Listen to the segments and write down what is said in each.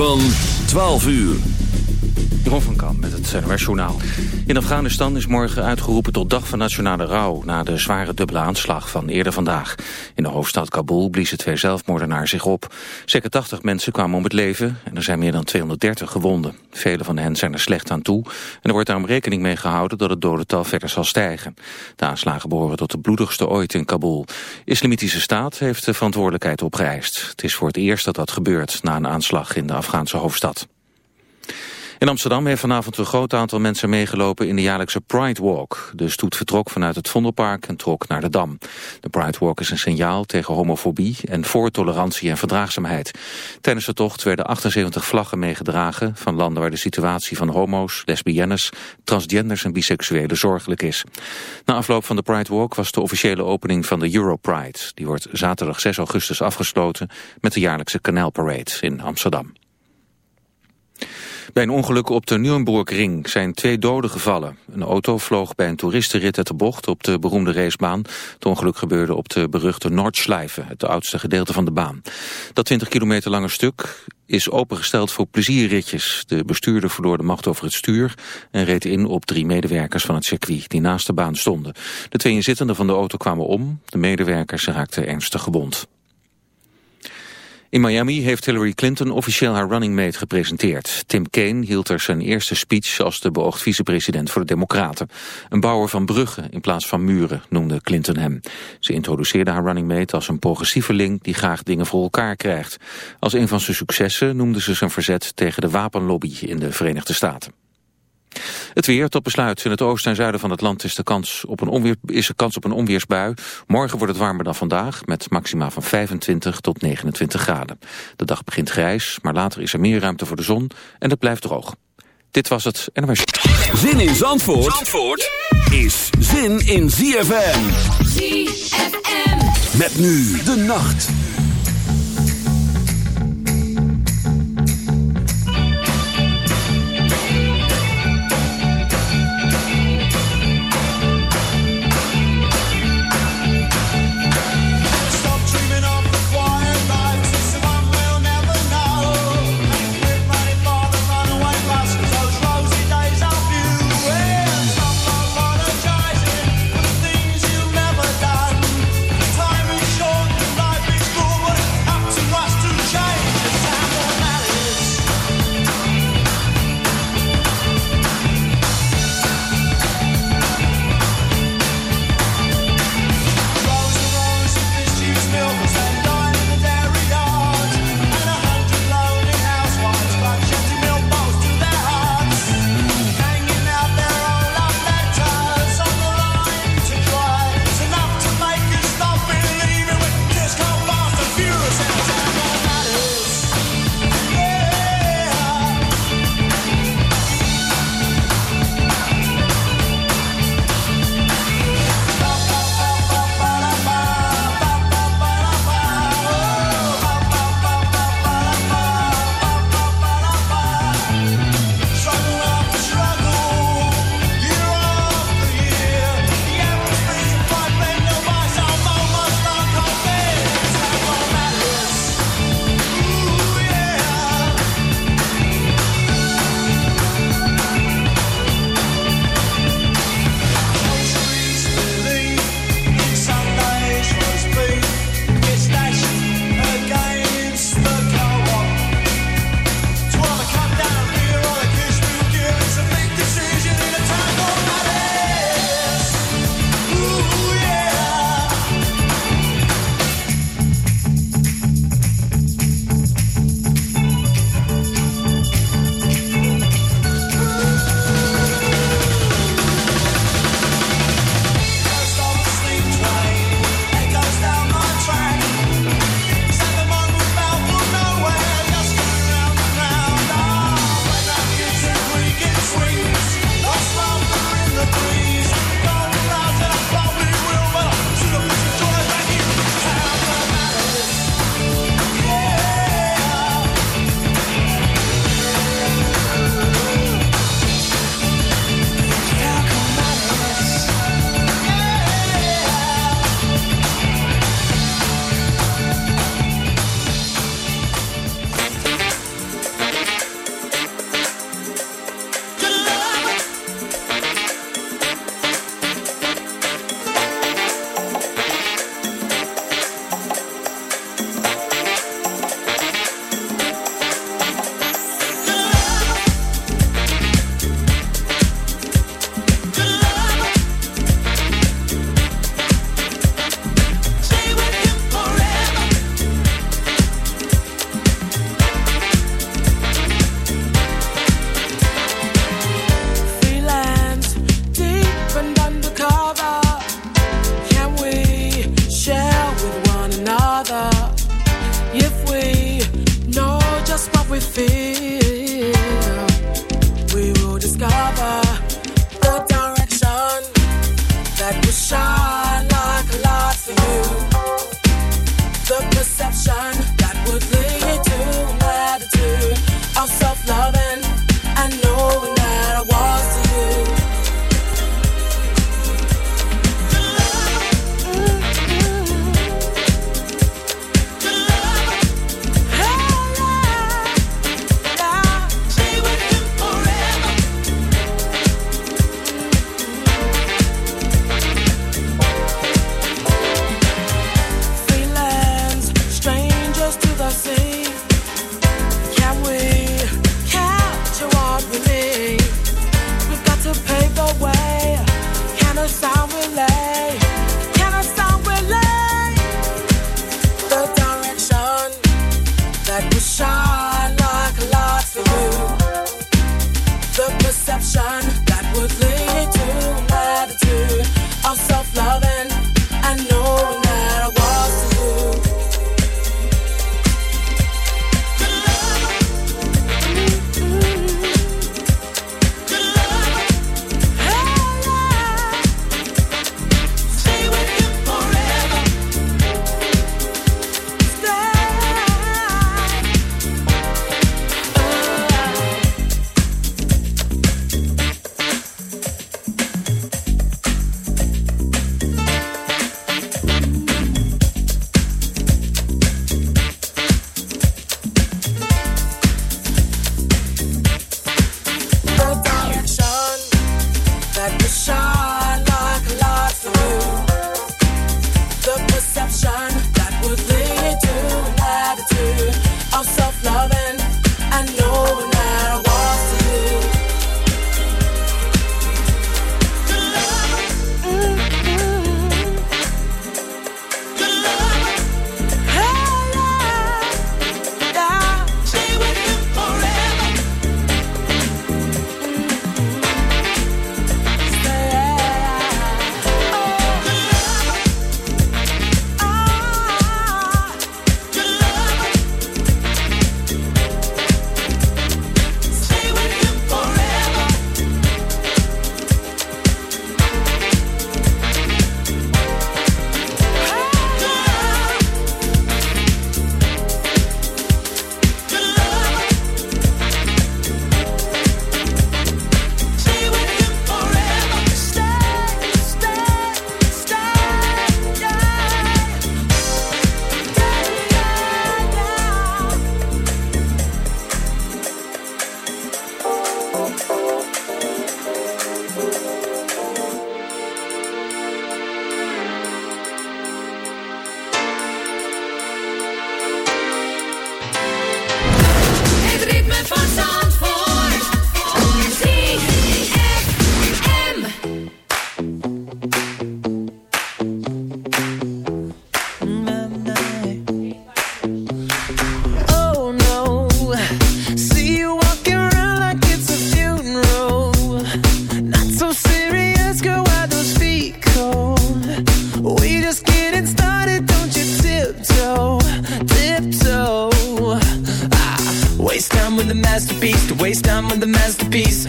Van 12 uur. Jeroen van Kamp met het NOS Journaal. In Afghanistan is morgen uitgeroepen tot dag van nationale rouw... na de zware dubbele aanslag van eerder vandaag. In de hoofdstad Kabul bliezen twee zelfmoordenaars zich op. Zeker 80 mensen kwamen om het leven en er zijn meer dan 230 gewonden. Vele van hen zijn er slecht aan toe... en er wordt daarom rekening mee gehouden dat het dodental verder zal stijgen. De aanslagen behoren tot de bloedigste ooit in Kabul. Islamitische Staat heeft de verantwoordelijkheid opgeëist. Het is voor het eerst dat dat gebeurt na een aanslag in de Afghaanse hoofdstad. In Amsterdam heeft vanavond een groot aantal mensen meegelopen in de jaarlijkse Pride Walk. De stoet vertrok vanuit het Vondelpark en trok naar de Dam. De Pride Walk is een signaal tegen homofobie en voor tolerantie en verdraagzaamheid. Tijdens de tocht werden 78 vlaggen meegedragen van landen waar de situatie van homo's, lesbiennes, transgenders en biseksuelen zorgelijk is. Na afloop van de Pride Walk was de officiële opening van de Europride. Die wordt zaterdag 6 augustus afgesloten met de jaarlijkse Parade in Amsterdam. Bij een ongeluk op de Nürburgring zijn twee doden gevallen. Een auto vloog bij een toeristenrit uit de bocht op de beroemde racebaan. Het ongeluk gebeurde op de beruchte Nordschleife, het oudste gedeelte van de baan. Dat 20 kilometer lange stuk is opengesteld voor plezierritjes. De bestuurder verloor de macht over het stuur en reed in op drie medewerkers van het circuit die naast de baan stonden. De twee inzittenden van de auto kwamen om, de medewerkers raakten ernstig gewond. In Miami heeft Hillary Clinton officieel haar running mate gepresenteerd. Tim Kaine hield er zijn eerste speech als de beoogd vicepresident voor de Democraten. Een bouwer van bruggen in plaats van muren noemde Clinton hem. Ze introduceerde haar running mate als een progressieveling die graag dingen voor elkaar krijgt. Als een van zijn successen noemde ze zijn verzet tegen de wapenlobby in de Verenigde Staten. Het weer tot besluit. In het oosten en zuiden van het land is, de kans op een onweer, is er kans op een onweersbui. Morgen wordt het warmer dan vandaag met maxima van 25 tot 29 graden. De dag begint grijs, maar later is er meer ruimte voor de zon en het blijft droog. Dit was het NMS. Zin in Zandvoort, Zandvoort is zin in ZFM. ZFM. Met nu de nacht. Be. masterpiece to waste time with the masterpiece.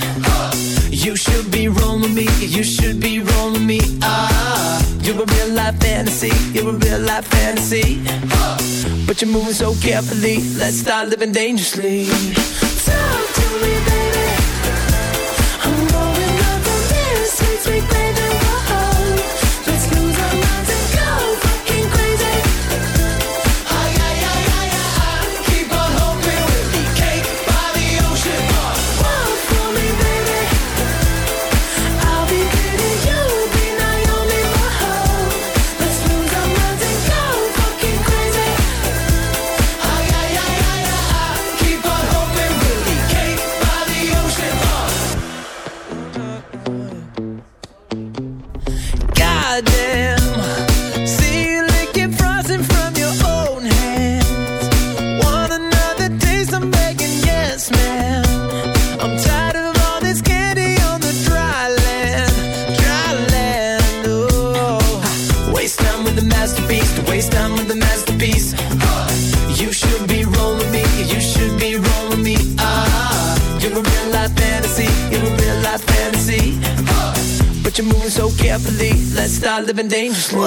You should be rolling me, you should be rolling me. Ah, you're a real life fantasy, you're a real life fantasy. But you're moving so carefully, let's start living dangerously. Talk to me, baby. I'm going up on this sweet, sweet, baby. Dangerously.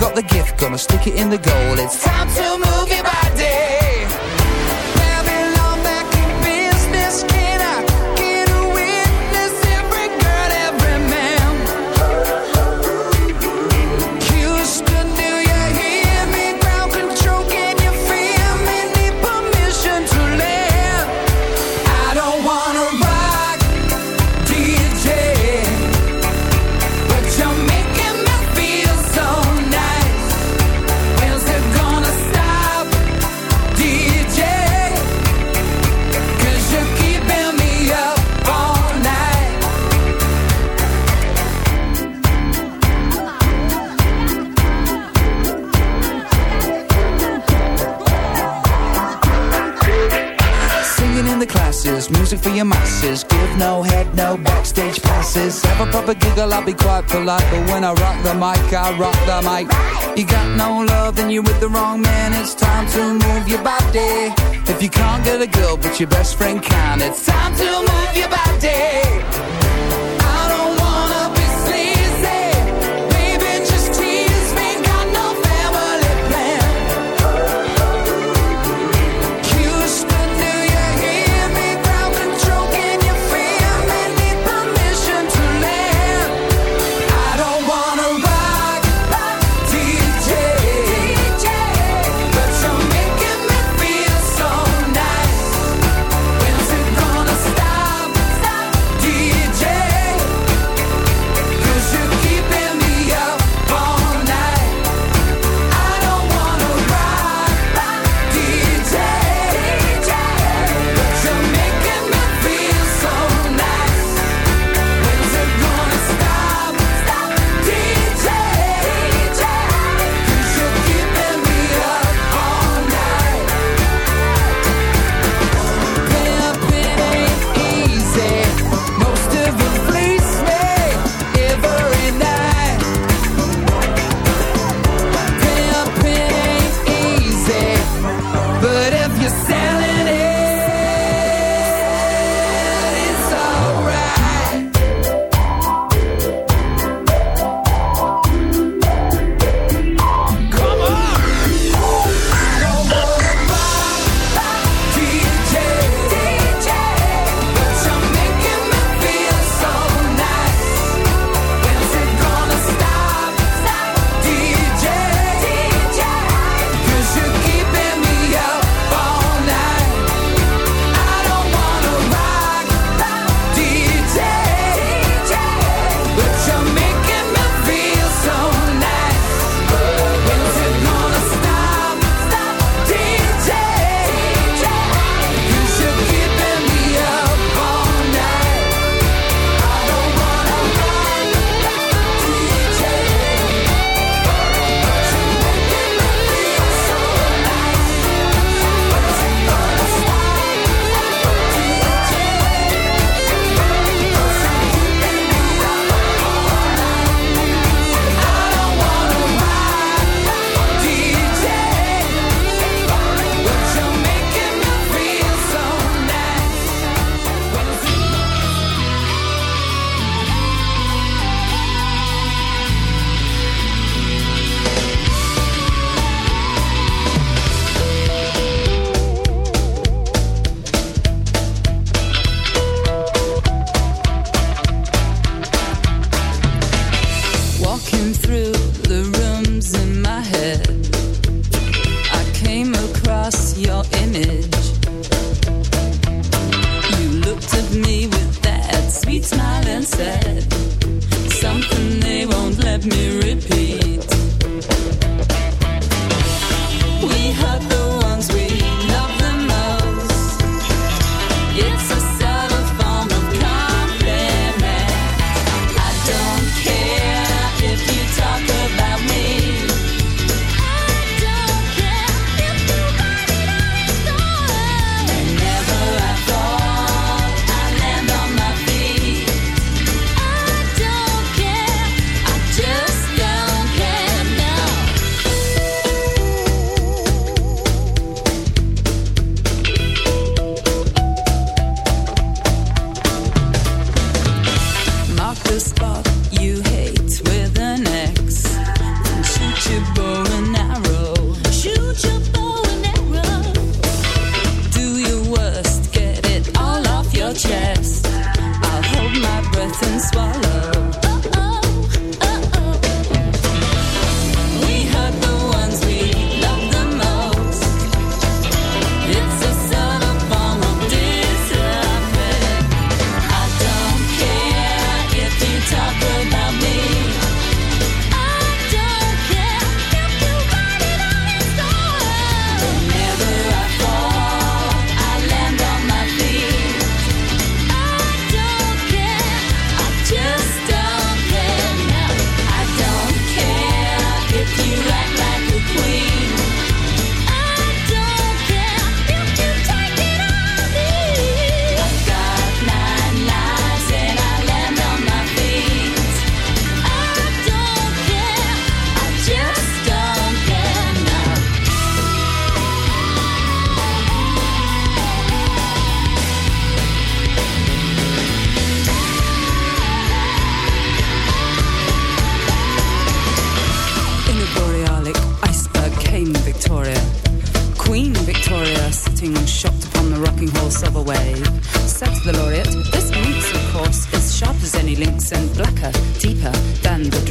Got the gift, gonna stick it in the goal. It's time to move it body. Music for your masses. Give no head, no backstage passes. Have a proper giggle, I'll be quite polite. But when I rock the mic, I rock the mic. You got no love, then you're with the wrong man. It's time to move your body. If you can't get a girl, but your best friend can, it's time to move your body.